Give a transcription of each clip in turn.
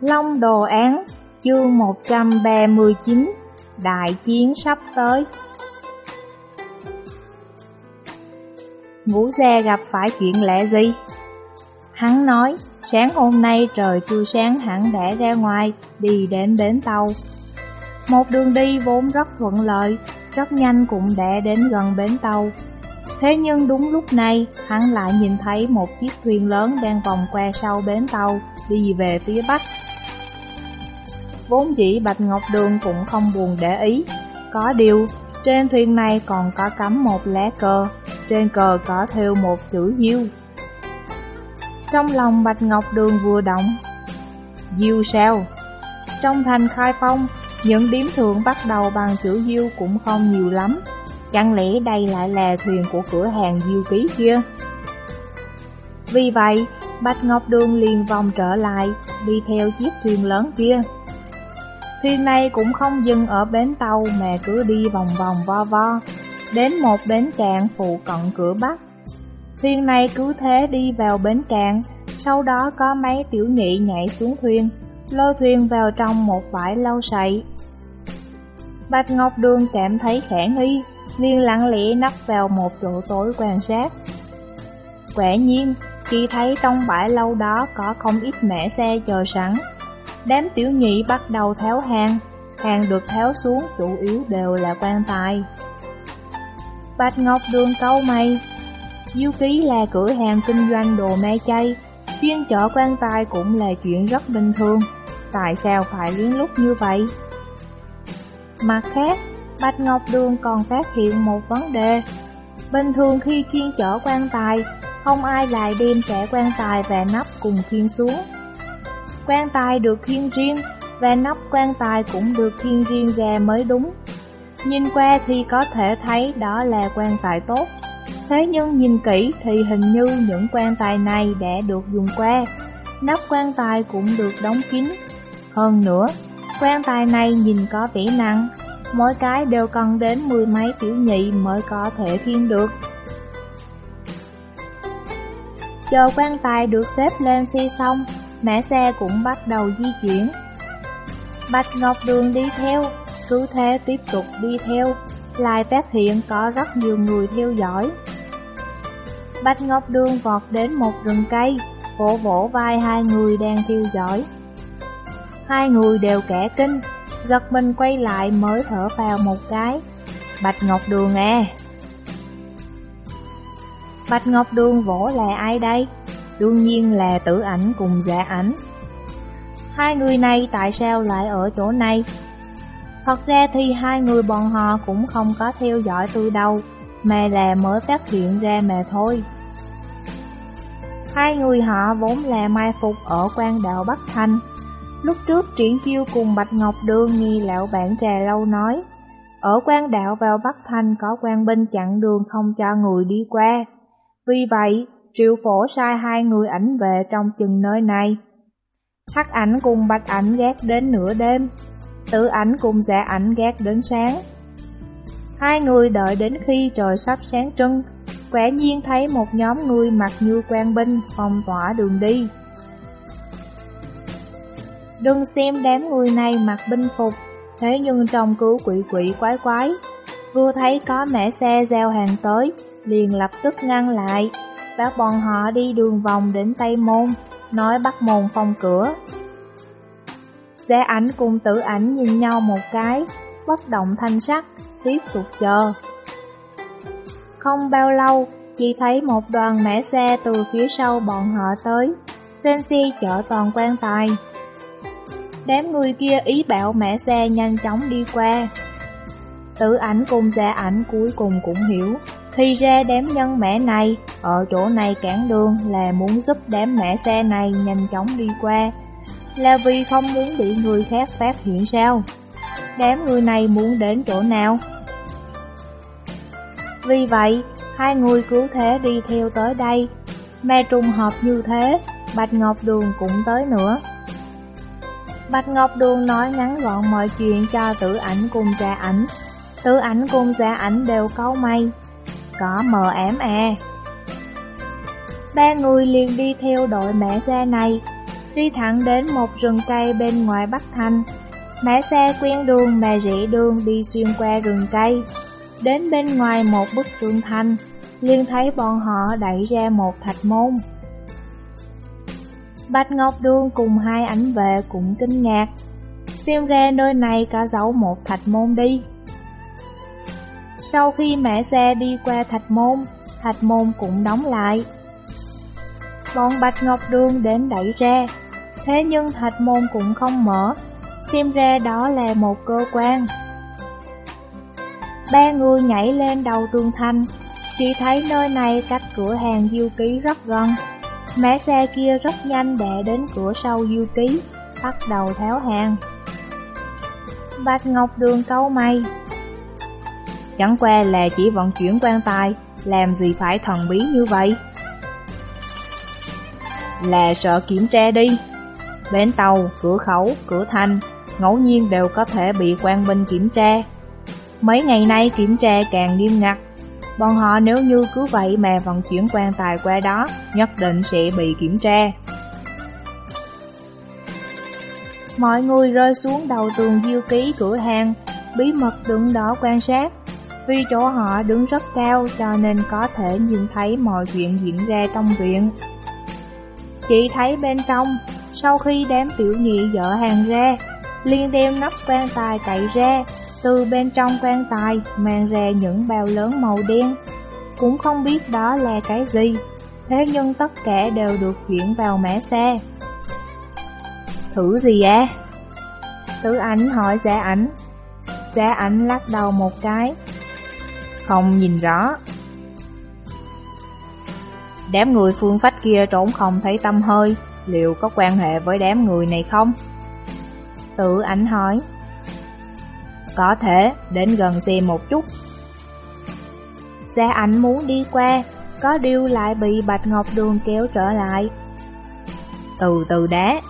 Long Đồ Án, chương 139, Đại chiến sắp tới. Ngũ Gia gặp phải chuyện lẽ gì? Hắn nói, sáng hôm nay trời chưa sáng hẳn đã ra ngoài, đi đến bến tàu. Một đường đi vốn rất thuận lợi, rất nhanh cũng đã đến gần bến tàu. Thế nhưng đúng lúc này, hắn lại nhìn thấy một chiếc thuyền lớn đang vòng qua sau bến tàu, đi về phía bắc. Vốn dĩ Bạch Ngọc Đường cũng không buồn để ý. Có điều, trên thuyền này còn có cắm một lá cờ, trên cờ có theo một chữ diêu. Trong lòng Bạch Ngọc Đường vừa động, diêu sao? Trong thành khai phong, những điếm thường bắt đầu bằng chữ diêu cũng không nhiều lắm. Chẳng lẽ đây lại là thuyền của cửa hàng diêu ký kia? Vì vậy, Bạch Ngọc Đường liền vòng trở lại, đi theo chiếc thuyền lớn kia. Thuyền này cũng không dừng ở bến tàu mà cứ đi vòng vòng vo vo, đến một bến cạn phụ cận cửa Bắc. Thuyền này cứ thế đi vào bến cạn, sau đó có mấy tiểu nhị nhảy xuống thuyền, lôi thuyền vào trong một bãi lâu sậy. Bạch Ngọc Đường cảm thấy khả nghi, liền lặng lẽ nấp vào một chỗ tối quan sát. Quả nhiên, khi thấy trong bãi lâu đó có không ít mẻ xe chờ sẵn, Đám tiểu nhị bắt đầu tháo hàng, hàng được tháo xuống chủ yếu đều là quan tài. Bạch Ngọc Đường câu mày Diêu ký là cửa hàng kinh doanh đồ me chay, chuyên chở quan tài cũng là chuyện rất bình thường. Tại sao phải lén lúc như vậy? Mặt khác, Bạch Ngọc Đường còn phát hiện một vấn đề. Bình thường khi chuyên chở quan tài, không ai lại đem kẻ quan tài và nắp cùng khiên xuống quan tài được khiên riêng và nắp quan tài cũng được khiên riêng ra mới đúng. Nhìn qua thì có thể thấy đó là quan tài tốt. Thế nhưng nhìn kỹ thì hình như những quan tài này đã được dùng qua. Nắp quan tài cũng được đóng kín. Hơn nữa, quan tài này nhìn có vẻ nặng, mỗi cái đều cần đến mười mấy tiểu nhị mới có thể khiên được. Chờ quan tài được xếp lên xe xong, mẹ xe cũng bắt đầu di chuyển. Bạch Ngọc Đường đi theo, cứ thế tiếp tục đi theo, lại phát hiện có rất nhiều người theo dõi. Bạch Ngọc Đường vọt đến một rừng cây, vỗ vỗ vai hai người đang theo dõi. Hai người đều kẻ kinh, giật mình quay lại mới thở vào một cái. Bạch Ngọc Đường à! Bạch Ngọc Đường vỗ là ai đây? Đương nhiên là tử ảnh cùng dạ ảnh. Hai người này tại sao lại ở chỗ này? Thật ra thì hai người bọn họ cũng không có theo dõi từ đâu, mà là mới phát hiện ra mà thôi. Hai người họ vốn là mai phục ở quan đạo Bắc Thanh. Lúc trước triển chiêu cùng Bạch Ngọc Đường nghe lão bản trà lâu nói, ở quan đạo vào Bắc Thanh có quan binh chặn đường không cho người đi qua. Vì vậy, Triệu phổ sai hai người ảnh về trong chừng nơi này. Hắc ảnh cùng bạch ảnh gác đến nửa đêm, tử ảnh cùng dạ ảnh gác đến sáng. Hai người đợi đến khi trời sắp sáng trưng, quả nhiên thấy một nhóm người mặc như quan binh phong tỏa đường đi. Đừng xem đám người này mặc binh phục, thế nhưng trông cứu quỷ quỷ quái quái. Vừa thấy có mẹ xe giao hàng tới, liền lập tức ngăn lại, bác bọn họ đi đường vòng đến Tây Môn, nói bắt môn phong cửa. Xe ảnh cùng tử ảnh nhìn nhau một cái, bất động thanh sắc, tiếp tục chờ. Không bao lâu, chỉ thấy một đoàn mẻ xe từ phía sau bọn họ tới, trên xe chở toàn quan tài. Đám người kia ý bảo mẻ xe nhanh chóng đi qua. Tử ảnh cùng xe ảnh cuối cùng cũng hiểu, thì ra đám nhân mẹ này ở chỗ này cản đường là muốn giúp đám mẹ xe này nhanh chóng đi qua. Là vì không muốn bị người khác phát hiện sao? Đám người này muốn đến chỗ nào? Vì vậy, hai người cứ thế đi theo tới đây. Mà trùng hợp như thế, Bạch Ngọc Đường cũng tới nữa. Bạch Ngọc Đường nói ngắn gọn mọi chuyện cho tử ảnh cùng gia ảnh. Tử ảnh cùng gia ảnh đều câu may Có mờ ám à? Ba người liền đi theo đội mẹ xe này. đi thẳng đến một rừng cây bên ngoài Bắc Thành. Mẹ xe quen đường mà rẽ đường đi xuyên qua rừng cây. Đến bên ngoài một bức tường thành, liền thấy bọn họ đẩy ra một thạch môn. Bạch Ngọc đương cùng hai ảnh vệ cũng kinh ngạc. Xem ra nơi này có giấu một thạch môn đi. Sau khi mẹ xe đi qua thạch môn, thạch môn cũng đóng lại. Bọn Bạch Ngọc Đường đến đẩy ra, thế nhưng thạch môn cũng không mở, xem ra đó là một cơ quan. Ba người nhảy lên đầu tường thành, chỉ thấy nơi này cách cửa hàng diêu ký rất gần. Mẹ xe kia rất nhanh để đến cửa sau diêu ký, bắt đầu tháo hàng. Bạch Ngọc Đường câu mày. Chẳng qua là chỉ vận chuyển quan tài, làm gì phải thần bí như vậy? Là sợ kiểm tra đi. Bến tàu, cửa khẩu, cửa thành, ngẫu nhiên đều có thể bị quan binh kiểm tra. Mấy ngày nay kiểm tra càng nghiêm ngặt. Bọn họ nếu như cứ vậy mà vận chuyển quan tài qua đó, nhất định sẽ bị kiểm tra. Mọi người rơi xuống đầu tường diêu ký cửa hàng, bí mật đứng đó quan sát. Vì chỗ họ đứng rất cao cho nên có thể nhìn thấy mọi chuyện diễn ra trong viện. Chị thấy bên trong, sau khi đám tiểu nhị dỡ hàng ra, liền đem nắp quan tài cậy ra, từ bên trong quan tài mang ra những bao lớn màu đen. Cũng không biết đó là cái gì, thế nhưng tất cả đều được chuyển vào mẻ xe. Thử gì á? À? Tử ảnh hỏi giả ảnh. Giả ảnh lắc đầu một cái. Không nhìn rõ. Đám người phương phách kia trốn không thấy tâm hơi, liệu có quan hệ với đám người này không? Tử ảnh hỏi. Có thể, đến gần xem một chút. Gia ảnh muốn đi qua, có điều lại bị Bạch Ngọc Đường kéo trở lại. Từ từ đá.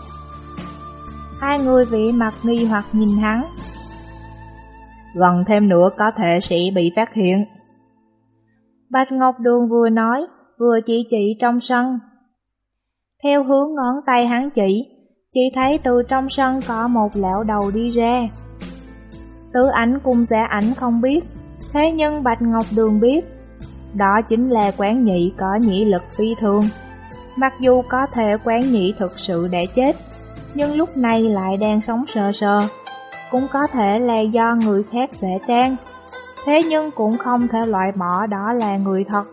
Hai người vị mặt nghi hoặc nhìn hắn. Gần thêm nữa có thể sẽ bị phát hiện. Bạch Ngọc Đường vừa nói, vừa chỉ chỉ trong sân. Theo hướng ngón tay hắn chỉ, chỉ thấy từ trong sân có một lão đầu đi ra. tứ ảnh cùng giả ảnh không biết, thế nhưng Bạch Ngọc Đường biết. Đó chính là quán nhị có nhĩ lực phi thường. Mặc dù có thể quán nhị thực sự đã chết, nhưng lúc này lại đang sống sờ sờ. Cũng có thể là do người khác sẽ trang. Thế nhưng cũng không thể loại bỏ đó là người thật.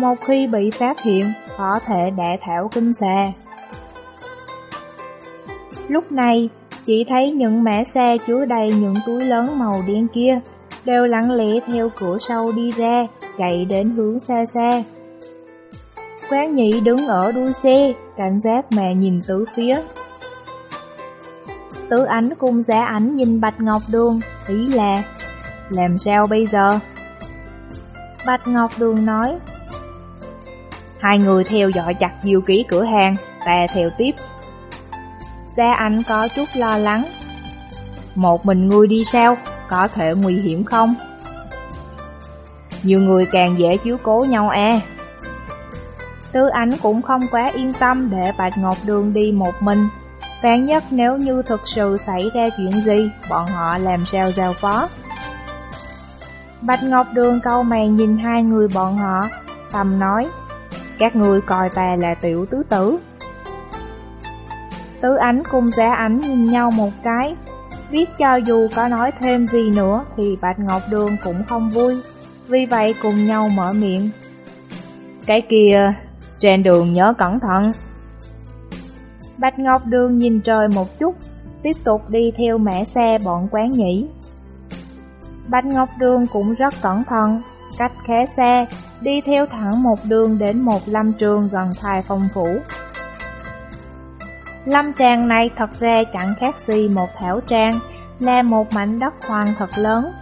Một khi bị phát hiện, có thể đẻ thảo kinh xà. Lúc này, chỉ thấy những mẻ xe chứa đầy những túi lớn màu đen kia, đều lặng lẽ theo cửa sau đi ra, chạy đến hướng xa xa. Quán nhị đứng ở đuôi xe, cảnh giác mà nhìn tứ phía. Tứ ảnh cùng giá ảnh nhìn Bạch Ngọc Đường, ý là, làm sao bây giờ? Bạch Ngọc Đường nói, Hai người theo dõi chặt diêu ký cửa hàng, ta theo tiếp. Gia Anh có chút lo lắng. Một mình ngươi đi sao, có thể nguy hiểm không? Nhiều người càng dễ chiếu cố nhau e. Tư Ánh cũng không quá yên tâm để Bạch Ngọc Đường đi một mình. Vạn nhất nếu như thực sự xảy ra chuyện gì, bọn họ làm sao giao phó. Bạch Ngọc Đường câu mày nhìn hai người bọn họ, tầm nói, các người coi ta là tiểu tứ tử. Tứ ánh cùng giá ánh nhìn nhau một cái, biết cho dù có nói thêm gì nữa thì Bạch Ngọc Đường cũng không vui, vì vậy cùng nhau mở miệng. Cái kia, trên đường nhớ cẩn thận. Bạch Ngọc Đường nhìn trời một chút, tiếp tục đi theo mẹ xe bọn quán nhỉ. Bạch Ngọc Đường cũng rất cẩn thận, cách khé xe, đi theo thẳng một đường đến một lâm trường gần thai phong phủ. Lâm tràng này thật ra chẳng khác gì một thảo trang, là một mảnh đất hoang thật lớn.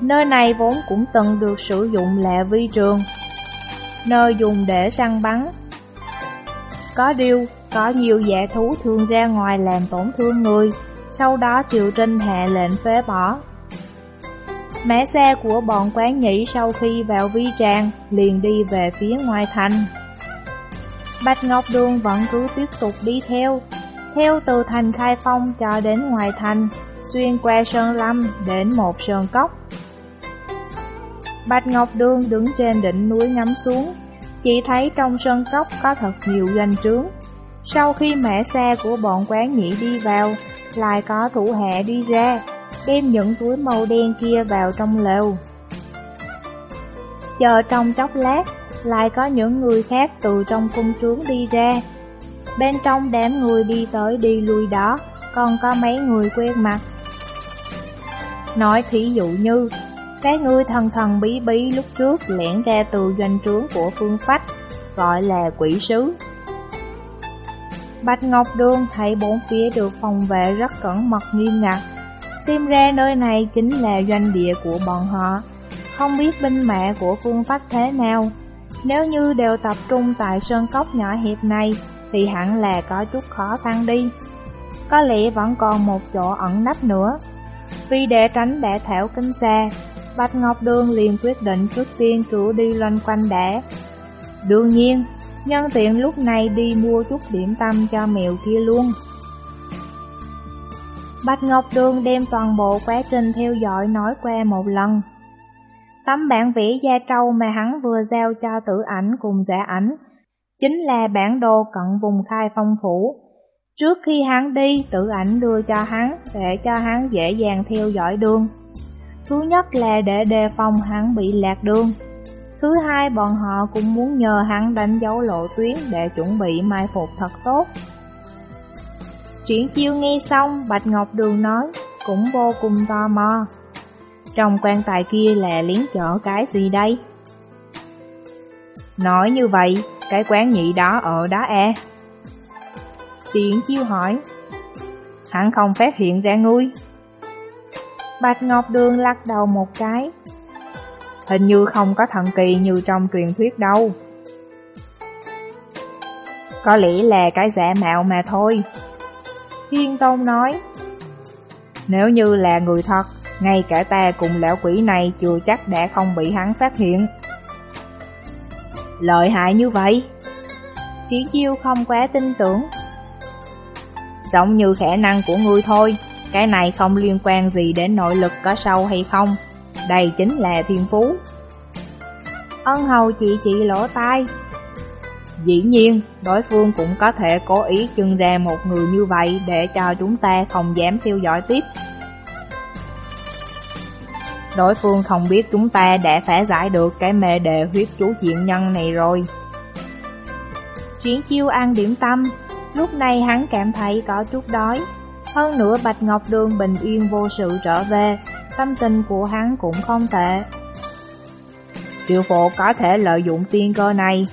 Nơi này vốn cũng từng được sử dụng là vi trường, nơi dùng để săn bắn. Có điều, có nhiều dạ thú thường ra ngoài làm tổn thương người, sau đó triều trinh hạ lệnh phế bỏ. Mẹ xe của bọn quán nhĩ sau khi vào vi tràng liền đi về phía ngoài thành. Bạch Ngọc Đường vẫn cứ tiếp tục đi theo, theo từ thành Khai Phong cho đến ngoài thành, xuyên qua Sơn Lâm đến một sơn cốc. Bạch Ngọc Đường đứng trên đỉnh núi ngắm xuống, chỉ thấy trong sơn cốc có thật nhiều doanh trướng. Sau khi mẹ xe của bọn quán nhị đi vào, lại có thủ hạ đi ra, đem những túi màu đen kia vào trong lều. Chờ trong chốc lát, lại có những người khác từ trong cung trướng đi ra. Bên trong đám người đi tới đi lui đó, còn có mấy người quen mặt. Nói thí dụ như, cái người thần thần bí bí lúc trước lẻn ra từ doanh trướng của phương phách, gọi là quỷ sứ. Bạch Ngọc đương thấy bốn phía được phòng vệ rất cẩn mật nghiêm ngặt, xem ra nơi này chính là doanh địa của bọn họ. Không biết binh mẹ của phương phách thế nào, nếu như đều tập trung tại sơn cốc nhỏ hẹp này, thì hẳn là có chút khó khăn đi. Có lẽ vẫn còn một chỗ ẩn nấp nữa. Vì để tránh đẻ thảo kinh xa, Bạch Ngọc Đường liền quyết định trước tiên cử đi loanh quanh đẻ Đương nhiên, nhân tiện lúc này đi mua chút điểm tâm cho mèo kia luôn. Bạch Ngọc Đường đem toàn bộ quá trình theo dõi nói qua một lần. Tấm bản vẽ da trâu mà hắn vừa giao cho tử ảnh cùng giả ảnh, chính là bản đồ cận vùng khai phong phủ. Trước khi hắn đi, tử ảnh đưa cho hắn để cho hắn dễ dàng theo dõi đường. Thứ nhất là để đề phòng hắn bị lạc đường. Thứ hai, bọn họ cũng muốn nhờ hắn đánh dấu lộ tuyến để chuẩn bị mai phục thật tốt. Triển chiêu nghe xong, Bạch Ngọc Đường nói, cũng vô cùng tò mò. Trong quan tài kia là liếng chở cái gì đây? Nói như vậy, cái quán nhị đó ở đó e. Triển chiêu hỏi, hắn không phát hiện ra ngươi. Bạch Ngọc Đường lắc đầu một cái. Hình như không có thần kỳ như trong truyền thuyết đâu. Có lẽ là cái giả mạo mà thôi. Thiên Tôn nói, nếu như là người thật, ngay cả ta cùng lão quỷ này chưa chắc đã không bị hắn phát hiện. Lợi hại như vậy? Triển chiêu không quá tin tưởng. Giống như khả năng của ngươi thôi, cái này không liên quan gì đến nội lực có sâu hay không. Đây chính là thiên phú. Ân hầu chị chị lỗ tai. Dĩ nhiên, đối phương cũng có thể cố ý chưng ra một người như vậy để cho chúng ta không dám theo dõi tiếp. Đối phương không biết chúng ta đã phá giải được cái mê đề huyết chú diện nhân này rồi. Triển chiêu ăn điểm tâm, lúc này hắn cảm thấy có chút đói. Hơn nữa Bạch Ngọc Đường bình yên vô sự trở về, tâm tình của hắn cũng không tệ. Triệu phổ có thể lợi dụng tiên cơ này.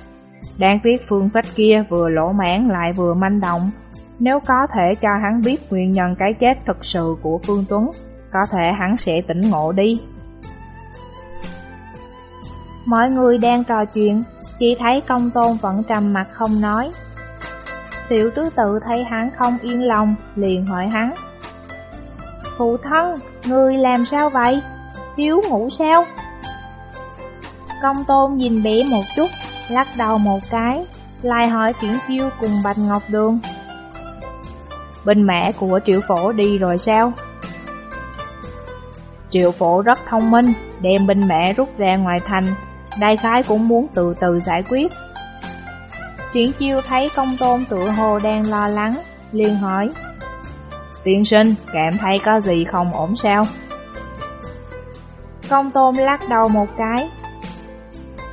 Đáng tiếc phương phách kia vừa lỗ mãn lại vừa manh động. Nếu có thể cho hắn biết nguyên nhân cái chết thực sự của Phương Tuấn, có thể hắn sẽ tỉnh ngộ đi. Mọi người đang trò chuyện, chỉ thấy công tôn vẫn trầm mặt không nói. Tiểu tứ tự thấy hắn không yên lòng, liền hỏi hắn. Phụ thân, người làm sao vậy? Thiếu ngủ sao? Công tôn nhìn bé một chút, lắc đầu một cái, lại hỏi Triển Chiêu cùng Bạch Ngọc Đường. Bên mẹ của Triệu Phổ đi rồi sao? Triệu Phổ rất thông minh, đem binh mẹ rút ra ngoài thành, đại khái cũng muốn từ từ giải quyết. Triển chiêu thấy công tôn tự hồ đang lo lắng, liền hỏi Tiên sinh, cảm thấy có gì không ổn sao? Công tôm lắc đầu một cái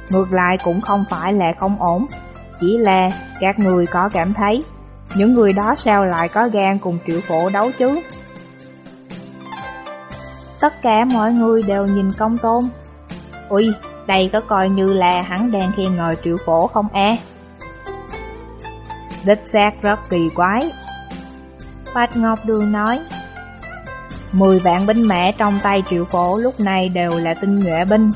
Ngược lại cũng không phải là không ổn. Chỉ là các người có cảm thấy. Những người đó sao lại có gan cùng triệu phổ đấu chứ? Tất cả mọi người đều nhìn công tôn. Ui, đây có coi như là hắn đang khen ngợi triệu phổ không e? Đích xác rất kỳ quái. Bạch Ngọc Đường nói Mười vạn binh mẹ trong tay triệu phổ lúc này đều là tinh nhuệ binh.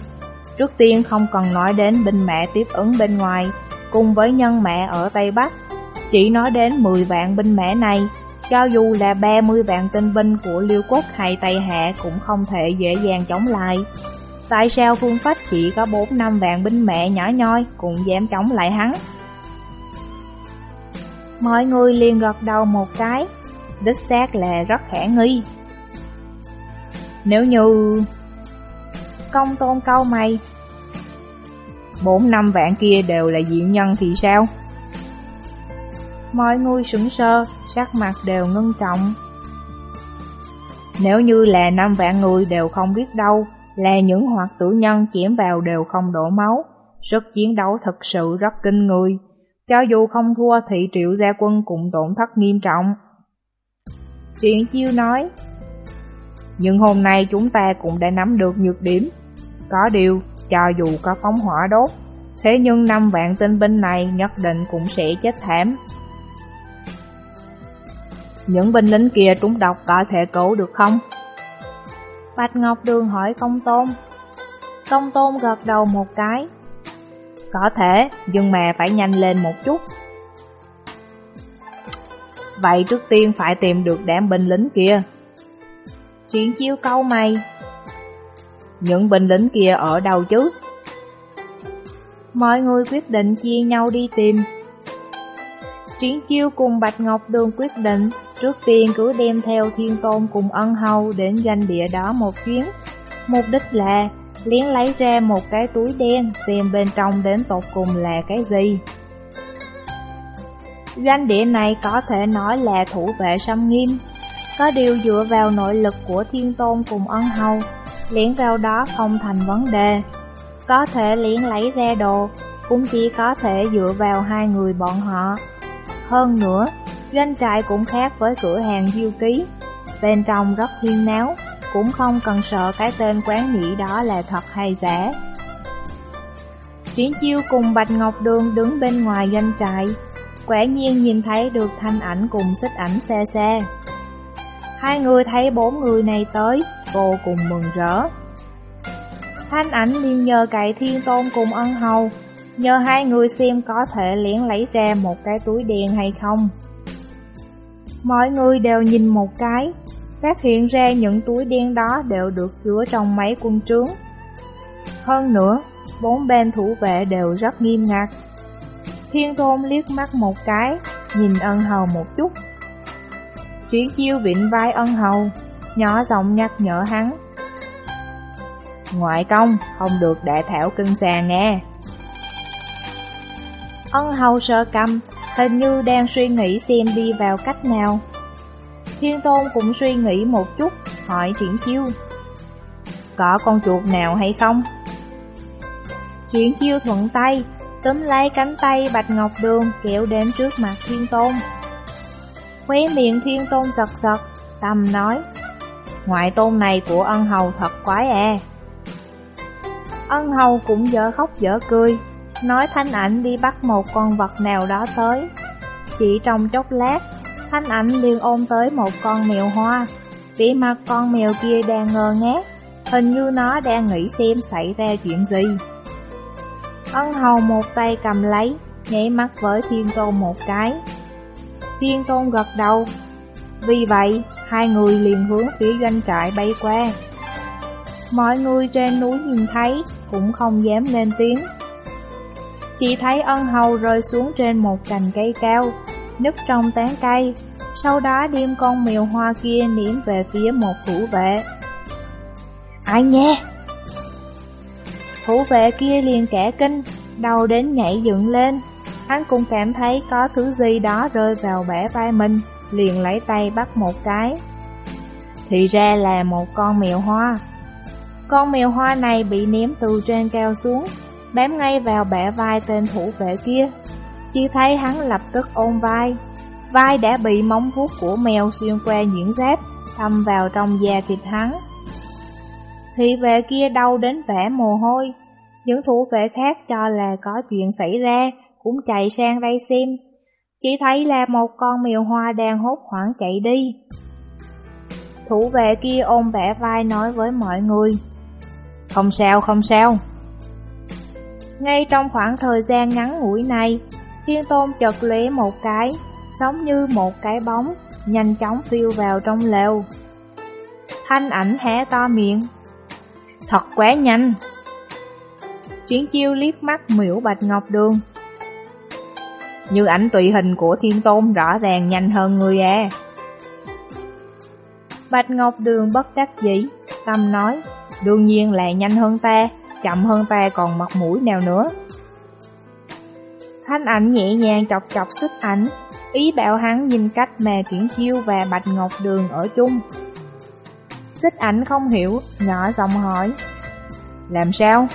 Trước tiên không cần nói đến binh mẹ tiếp ứng bên ngoài Cùng với nhân mẹ ở Tây Bắc. Chỉ nói đến 10 vạn binh mẹ này Cho dù là 30 vạn tinh binh của Liêu Quốc hay Tây Hạ Cũng không thể dễ dàng chống lại. Tại sao Phương Phách chỉ có 4 năm vạn binh mẹ nhỏ nhoi Cũng dám chống lại hắn? Mọi người liền gật đầu một cái, đích xác là rất khả nghi. Nếu như... Công tôn câu mày Bốn năm vạn kia đều là diện nhân thì sao? Mọi người sững sơ, sắc mặt đều ngưng trọng. Nếu như là năm vạn người đều không biết đâu, là những hoạt tử nhân chém vào đều không đổ máu, sức chiến đấu thật sự rất kinh người. Cho dù không thua thì triệu gia quân cũng tổn thất nghiêm trọng. Triển chiêu nói, nhưng hôm nay chúng ta cũng đã nắm được nhược điểm. Có điều, cho dù có phóng hỏa đốt, thế nhưng năm vạn tinh binh này nhất định cũng sẽ chết thảm. Những binh lính kia trúng độc có thể cứu được không? Bạch Ngọc Đường hỏi công tôn. Công tôn gật đầu một cái. Có thể, nhưng mà phải nhanh lên một chút. Vậy trước tiên phải tìm được đám binh lính kia. Triển chiêu câu mày. Những binh lính kia ở đâu chứ? Mọi người quyết định chia nhau đi tìm. Triển chiêu cùng Bạch Ngọc Đường quyết định Trước tiên cứ đem theo thiên tôn cùng ân hầu đến doanh địa đó một chuyến. Mục đích là liến lấy ra một cái túi đen xem bên trong đến tột cùng là cái gì. Doanh địa này có thể nói là thủ vệ xâm nghiêm, có điều dựa vào nội lực của thiên tôn cùng ân hầu, liễn vào đó không thành vấn đề. Có thể liễn lấy ra đồ, cũng chỉ có thể dựa vào hai người bọn họ. Hơn nữa, Doanh trại cũng khác với cửa hàng diêu ký Bên trong rất huyên náo Cũng không cần sợ cái tên quán nghĩ đó là thật hay giả Triển chiêu cùng Bạch Ngọc Đường đứng bên ngoài doanh trại Quả nhiên nhìn thấy được thanh ảnh cùng xích ảnh xe xe Hai người thấy bốn người này tới Vô cùng mừng rỡ Thanh ảnh liền nhờ cậy thiên tôn cùng ân hầu Nhờ hai người xem có thể liễn lấy ra một cái túi đen hay không Mọi người đều nhìn một cái, phát hiện ra những túi đen đó đều được chứa trong máy quân trướng. Hơn nữa, bốn bên thủ vệ đều rất nghiêm ngặt. Thiên Tôn liếc mắt một cái, nhìn ân hầu một chút. Triển chiêu vịnh vai ân hầu, nhỏ giọng nhắc nhở hắn. Ngoại công, không được đại thảo cưng xà nghe. Ân hầu sợ cầm, hình như đang suy nghĩ xem đi vào cách nào. Thiên Tôn cũng suy nghĩ một chút, hỏi Triển Chiêu. Có con chuột nào hay không? Triển Chiêu thuận tay, túm lấy cánh tay Bạch Ngọc Đường kéo đến trước mặt Thiên Tôn. Khóe miệng Thiên Tôn giật giật, tầm nói, ngoại tôn này của ân hầu thật quái à. Ân hầu cũng dở khóc dở cười, nói thanh ảnh đi bắt một con vật nào đó tới. Chỉ trong chốc lát, thanh ảnh liền ôm tới một con mèo hoa. Vẻ mặt con mèo kia đang ngơ ngác, hình như nó đang nghĩ xem xảy ra chuyện gì. Ân hầu một tay cầm lấy, nhảy mắt với thiên tôn một cái. Thiên tôn gật đầu. Vì vậy, hai người liền hướng phía doanh trại bay qua. Mọi người trên núi nhìn thấy, cũng không dám lên tiếng. Chỉ thấy ân hầu rơi xuống trên một cành cây cao, nứt trong tán cây, sau đó đem con mèo hoa kia niệm về phía một thủ vệ. Ai nghe? Thủ vệ kia liền kẻ kinh, đầu đến nhảy dựng lên. Hắn cũng cảm thấy có thứ gì đó rơi vào bẻ vai mình, liền lấy tay bắt một cái. Thì ra là một con mèo hoa. Con mèo hoa này bị ném từ trên cao xuống, bám ngay vào bẻ vai tên thủ vệ kia. Chỉ thấy hắn lập tức ôm vai, vai đã bị móng vuốt của mèo xuyên qua nhuyễn giáp, thâm vào trong da thịt hắn. Thị vệ kia đau đến vẻ mồ hôi, những thủ vệ khác cho là có chuyện xảy ra, cũng chạy sang đây xem. Chỉ thấy là một con mèo hoa đang hốt hoảng chạy đi. Thủ vệ kia ôm bẻ vai nói với mọi người. Không sao, không sao. Ngay trong khoảng thời gian ngắn ngủi này, Thiên Tôn chợt lóe một cái, giống như một cái bóng, nhanh chóng phiêu vào trong lều. Thanh ảnh hé to miệng. Thật quá nhanh. Triển chiêu liếc mắt miễu Bạch Ngọc Đường. Như ảnh tùy hình của thiên tôn rõ ràng nhanh hơn người à e. Bạch Ngọc Đường bất đắc dĩ Tâm nói Đương nhiên là nhanh hơn ta Chậm hơn ta còn mặt mũi nào nữa. Thanh ảnh nhẹ nhàng chọc chọc sức ảnh Ý bảo hắn nhìn cách mà Kiển Chiêu và Bạch Ngọc Đường ở chung. Xích ảnh không hiểu, nhỏ giọng hỏi Làm sao?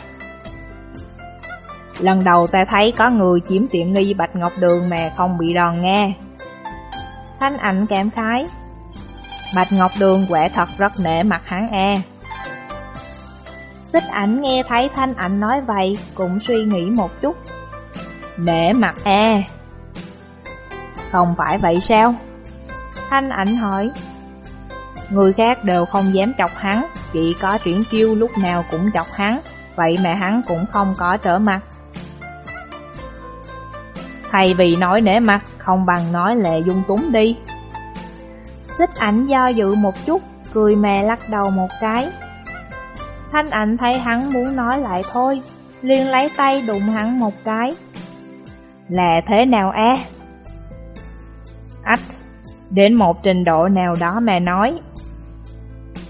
Lần đầu ta thấy có người chiếm tiện nghi Bạch Ngọc Đường mà không bị đòn nghe. Thanh ảnh cảm khái. Bạch Ngọc Đường quả thật rất nể mặt hắn e. Xích ảnh nghe thấy thanh ảnh nói vậy Cũng suy nghĩ một chút. Nể mặt e. Không phải vậy sao? Thanh ảnh hỏi. Người khác đều không dám chọc hắn, Chỉ có triển chiêu lúc nào cũng chọc hắn, Vậy mà hắn cũng không có trở mặt. Thay vì nói nể mặt, Không bằng nói lệ dung túng đi. Xích ảnh do dự một chút, Cười mè lắc đầu một cái. Thanh ảnh thấy hắn muốn nói lại thôi, liền lấy tay đụng hắn một cái. Là thế nào e? Ách, Đến một trình độ nào đó mà nói.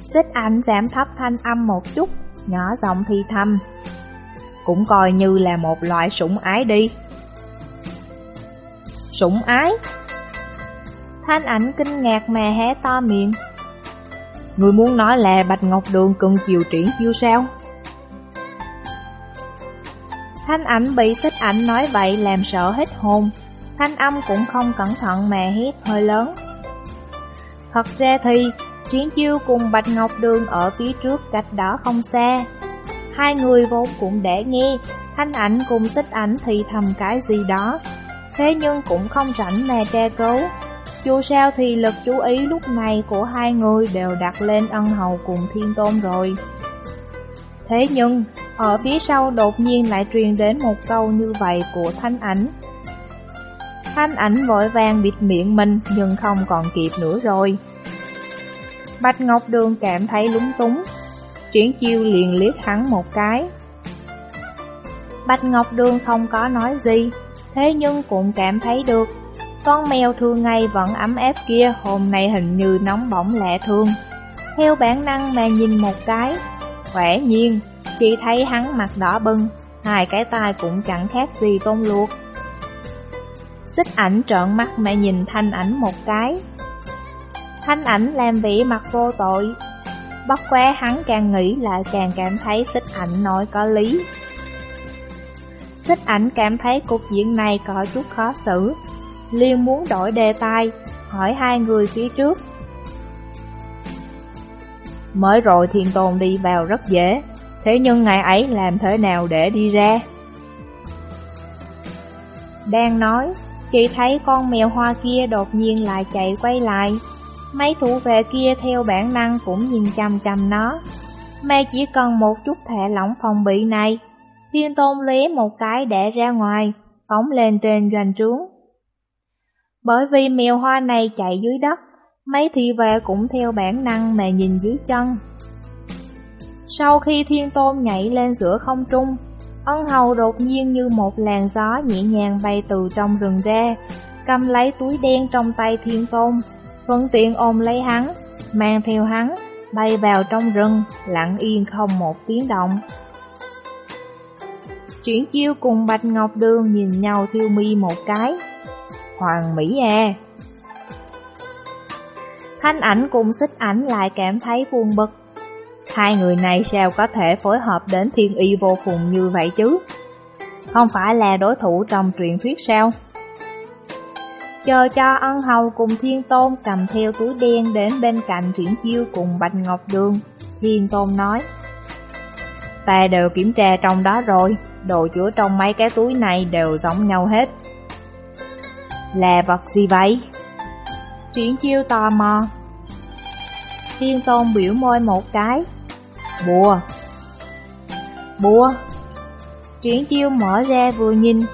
Xích ảnh giảm thấp thanh âm một chút, Nhỏ giọng thi thầm. Cũng coi như là một loại sủng ái đi. Sủng ái. Thanh ảnh kinh ngạc mà hé to miệng. Người muốn nói là Bạch Ngọc Đường cần chiều triển chiêu sao? Thanh ảnh bị xích ảnh nói vậy làm sợ hết hồn. Thanh âm cũng không cẩn thận mà hét hơi lớn. Thật ra thì, Triển chiêu cùng Bạch Ngọc Đường ở phía trước cách đó không xa. Hai người vốn cũng để nghe, Thanh ảnh cùng xích ảnh thì thầm cái gì đó. Thế nhưng cũng không rảnh mà tra cứu dù sao thì lực chú ý lúc này của hai người đều đặt lên ân hầu cùng thiên tôn rồi. Thế nhưng, ở phía sau đột nhiên lại truyền đến một câu như vậy của thanh ảnh. Thanh ảnh vội vàng bịt miệng mình nhưng không còn kịp nữa rồi. Bạch Ngọc Đường cảm thấy lúng túng, triển chiêu liền liếc hắn một cái. Bạch Ngọc Đường không có nói gì, thế nhưng cũng cảm thấy được con mèo thường ngày vẫn ấm áp kia hôm nay hình như nóng bỏng lạ thường. Theo bản năng mà nhìn một cái, khỏe nhiên, chỉ thấy hắn mặt đỏ bưng, hai cái tai cũng chẳng khác gì tôm luộc. Xích ảnh trợn mắt mà nhìn thanh ảnh một cái. Thanh ảnh làm vị mặt vô tội. Bất quá hắn càng nghĩ lại càng cảm thấy xích ảnh nói có lý. Xích ảnh cảm thấy cục diện này có chút khó xử, liền muốn đổi đề tài, hỏi hai người phía trước. Mới rồi thiên tôn đi vào rất dễ, thế nhưng ngày ấy làm thế nào để đi ra? Đang nói, chị thấy con mèo hoa kia đột nhiên lại chạy quay lại. Mấy thủ vệ kia theo bản năng cũng nhìn chăm chăm nó. Mẹ chỉ cần một chút thẻ lỏng phòng bị này, thiên tôn lóe một cái để ra ngoài, phóng lên trên doanh trướng. Bởi vì mèo hoa này chạy dưới đất, mấy thị vệ cũng theo bản năng mà nhìn dưới chân. Sau khi thiên tôn nhảy lên giữa không trung, ân hầu đột nhiên như một làn gió nhẹ nhàng bay từ trong rừng ra, cầm lấy túi đen trong tay thiên tôn, thuận tiện ôm lấy hắn, mang theo hắn, bay vào trong rừng, lặng yên không một tiếng động. Triển chiêu cùng Bạch Ngọc Đường nhìn nhau thiêu mi một cái, Hoàng Mỹ e. à Thanh ảnh cùng xích ảnh lại cảm thấy buồn bực. Hai người này sao có thể phối hợp đến thiên y vô phùng như vậy chứ? Không phải là đối thủ trong truyền thuyết sao? Chờ cho ân hầu cùng thiên tôn cầm theo túi đen đến bên cạnh triển chiêu cùng bạch ngọc đường Thiên tôn nói. Ta đều kiểm tra trong đó rồi. Đồ chứa trong mấy cái túi này đều giống nhau hết. Là vật gì vậy? Triển chiêu tò mò. Thiên tôn biểu môi một cái. Bùa. Bùa. Triển chiêu mở ra vừa nhìn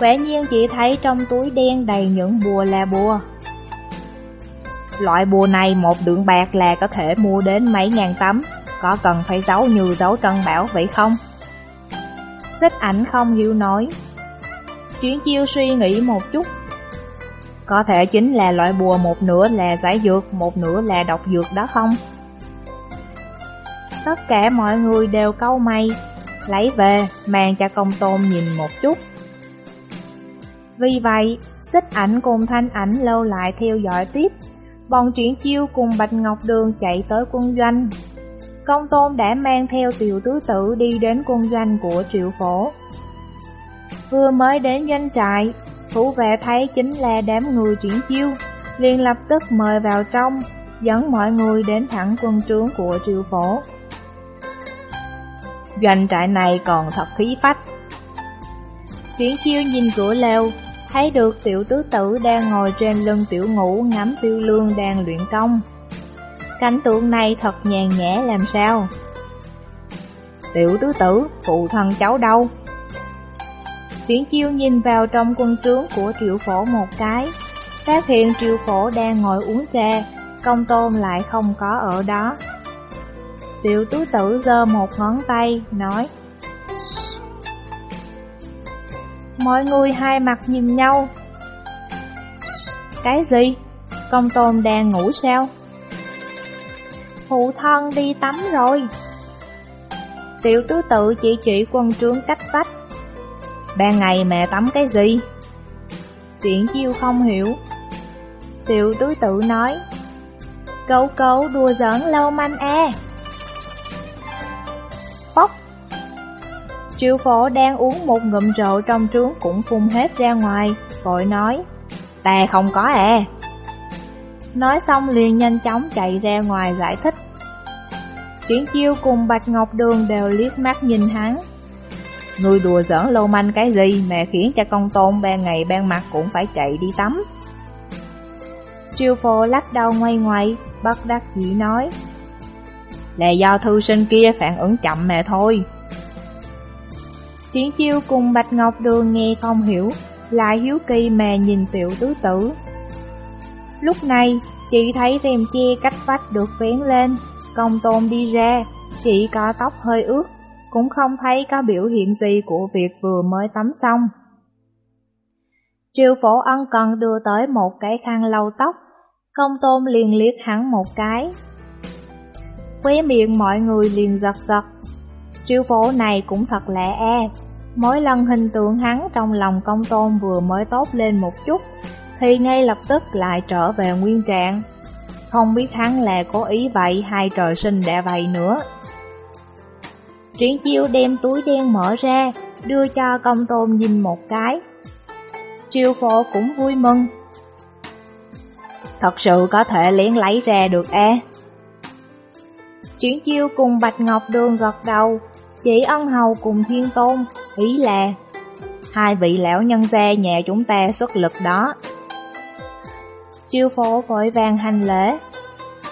Quả nhiên chỉ thấy trong túi đen đầy những bùa là bùa. Loại bùa này một lượng bạc là có thể mua đến mấy ngàn tấm Có cần phải giấu như giấu trân bảo vậy không? Xích ảnh không hiểu nói. Chuyển chiêu suy nghĩ một chút. Có thể chính là loại bùa một nửa là giải dược, Một nửa là độc dược đó không? Tất cả mọi người đều câu mày, Lấy về, mang cho công tôn nhìn một chút. Vì vậy, xích ảnh cùng thanh ảnh lâu lại theo dõi tiếp. Bọn triển chiêu cùng Bạch Ngọc Đường chạy tới quân doanh. Công tôn đã mang theo tiểu tứ tử đi đến quân doanh của triệu phổ Vừa mới đến doanh trại, thủ vệ thấy chính là đám người chuyển chiêu, liền lập tức mời vào trong, dẫn mọi người đến thẳng quân trướng của triệu phổ. Doanh trại này còn thật khí phách. Chuyển chiêu nhìn cửa leo thấy được tiểu tứ tử đang ngồi trên lưng tiểu ngũ ngắm tiêu lương đang luyện công. Cảnh tượng này thật nhàn nhã làm sao? Tiểu tứ tử, phụ thân cháu đâu? Triển chiêu nhìn vào trong quân trướng của triệu phổ một cái Phát hiện triệu phổ đang ngồi uống trà Công tôn lại không có ở đó Tiểu tứ tử giơ một ngón tay Nói Mọi người hai mặt nhìn nhau Cái gì? Công tôn đang ngủ sao? Phụ thân đi tắm rồi. Tiểu tứ tự chỉ chỉ quân trướng cách vách. Ban ngày mẹ tắm cái gì? Triển chiêu không hiểu. Tiểu tứ tự nói Cấu cấu đùa giỡn lâu manh e. Phóc Triệu phổ đang uống một ngụm rượu trong trướng cũng phun hết ra ngoài, Vội nói Ta không có e. Nói xong liền nhanh chóng chạy ra ngoài giải thích Triển chiêu cùng Bạch Ngọc Đường đều liếc mắt nhìn hắn Người đùa giỡn lô manh cái gì mà khiến cho con tôn ban ngày ban mặt cũng phải chạy đi tắm. Triều phô lắc đầu ngoay ngoay, bất đắc dĩ nói. Là do thư sinh kia phản ứng chậm mà thôi. Triển chiêu cùng Bạch Ngọc Đường nghe không hiểu, lại hiếu kỳ mà nhìn tiểu tứ tử. Lúc này, chị thấy rèm che cách vách được vén lên, công tôn đi ra, chị có tóc hơi ướt, cũng không thấy có biểu hiện gì của việc vừa mới tắm xong. Triều phổ ân cần đưa tới một cái khăn lau tóc, công tôn liền liếc hắn một cái. Khóe miệng mọi người liền giật giật. Triều phổ này cũng thật lạ e, mỗi lần hình tượng hắn trong lòng công tôn vừa mới tốt lên một chút, thì ngay lập tức lại trở về nguyên trạng. Không biết hắn là cố ý vậy hay trời sinh đã vậy nữa. Triển chiêu đem túi đen mở ra, đưa cho công tôn nhìn một cái. Triều phổ cũng vui mừng. Thật sự có thể lén lấy ra được e. Triển chiêu cùng Bạch Ngọc Đường gật đầu, chỉ ân hầu cùng thiên tôn, ý là hai vị lão nhân gia nhà chúng ta xuất lực đó. Triều phổ vội vàng hành lễ,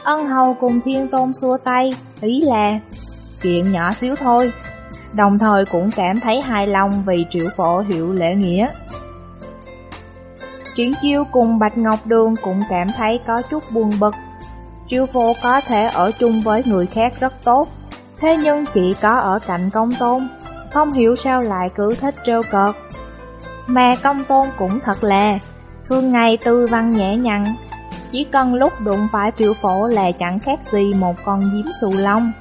ân hầu cùng thiên tôn xua tay, ý là chuyện nhỏ xíu thôi. Đồng thời cũng cảm thấy hài lòng vì triệu phổ hiểu lễ nghĩa. Triển chiêu cùng Bạch Ngọc Đường cũng cảm thấy có chút buồn bực. Triệu phổ có thể ở chung với người khác rất tốt Thế nhưng chỉ có ở cạnh công tôn Không hiểu sao lại cứ thích trêu cợt. Mà công tôn cũng thật là Thường ngày tư văn nhẹ nhặn Chỉ cần lúc đụng phải triệu phổ là chẳng khác gì một con diếm xù lông.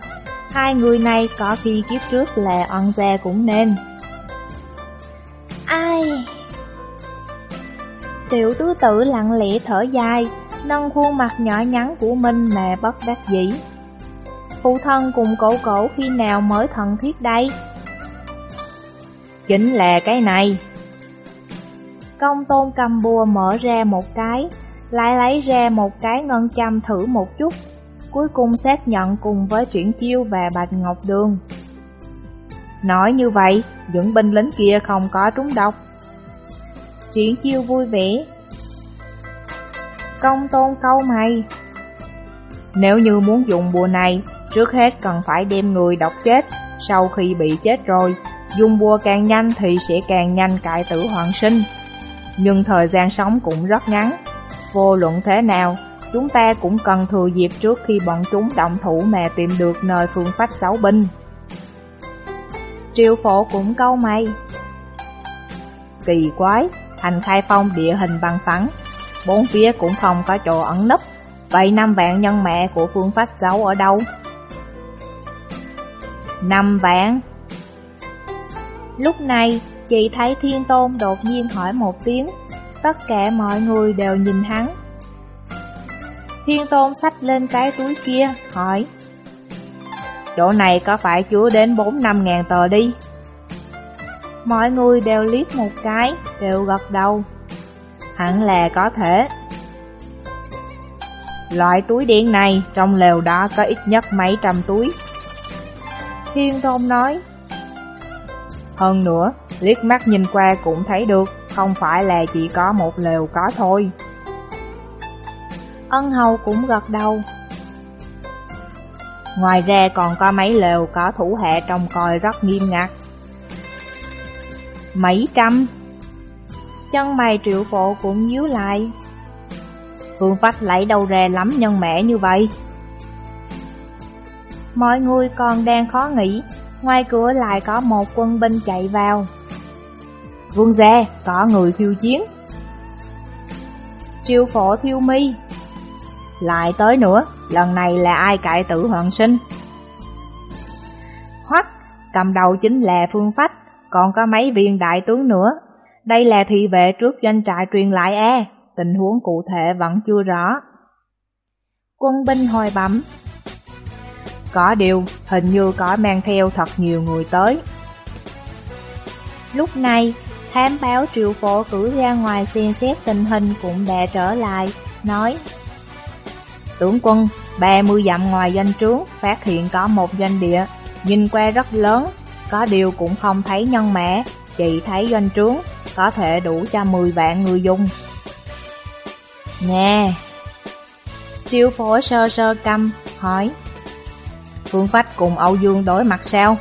Hai người này có khi kiếp trước là ân gia cũng nên. Ai... Tiểu tứ tử lặng lẽ thở dài Nâng khuôn mặt nhỏ nhắn của mình mà bất đắc dĩ. Phụ thân cùng cổ cổ khi nào mới thân thiết đây? Chính là cái này Công tôn cầm bùa mở ra một cái Lại lấy ra một cái ngân châm thử một chút cuối cùng xác nhận cùng với Triển Chiêu và Bạch Ngọc Đường. Nói như vậy, những binh lính kia không có trúng độc. Triển Chiêu vui vẻ. Công tôn câu mày. Nếu như muốn dùng bùa này, trước hết cần phải đem người độc chết, sau khi bị chết rồi, dùng bùa càng nhanh thì sẽ càng nhanh cải tử hoàn sinh. Nhưng thời gian sống cũng rất ngắn, vô luận thế nào, Chúng ta cũng cần thừa dịp trước khi bọn chúng động thủ mà tìm được nơi phương phách sáu binh. triều phổ cũng câu mày. kỳ quái, thành khai phong địa hình bằng phẳng. Bốn phía cũng không có chỗ ẩn nấp. Vậy năm vạn nhân mẹ của phương phách giấu ở đâu? Năm vạn Lúc này, chỉ thấy Thiên Tôn đột nhiên hỏi một tiếng. Tất cả mọi người đều nhìn hắn. Thiên Tôn xách lên cái túi kia, hỏi Chỗ này có phải chứa đến 4-5 ngàn tờ đi? Mọi người đều liếc một cái, đều gật đầu. Hẳn là có thể. Loại túi điện này trong lều đó có ít nhất mấy trăm túi. Thiên Tôn nói. Hơn nữa, liếc mắt nhìn qua cũng thấy được, không phải là chỉ có một lều có thôi. Ân hầu cũng gật đầu. Ngoài ra còn có mấy lều có thủ hệ trông coi rất nghiêm ngặt. Mấy trăm Chân mày triệu phộ cũng nhíu lại Phương Phách lấy đâu ra lắm nhân mẻ như vậy Mọi người còn đang khó nghĩ Ngoài cửa lại có một quân binh chạy vào Vương gia, có người khiêu chiến triều phổ thiêu mi Lại tới nữa, lần này là ai cải tử hoàng sinh Hoắc, cầm đầu chính là Phương Phách còn có mấy viên đại tướng nữa. Đây là thị vệ trước doanh trại truyền lại e, tình huống cụ thể vẫn chưa rõ. Quân binh hồi bẩm Có điều, hình như có mang theo thật nhiều người tới. Lúc này, thám báo triệu phổ cử ra ngoài xem xét tình hình cũng đã trở lại, nói Tướng quân, 30 dặm ngoài doanh trướng, phát hiện có một doanh địa, nhìn qua rất lớn, có điều cũng không thấy nhân mẹ, chỉ thấy doanh trướng, có thể đủ cho 10 vạn người dùng. Nè! triệu phổ sơ sơ căm, hỏi. Phương Phách cùng Âu Dương đối mặt sao?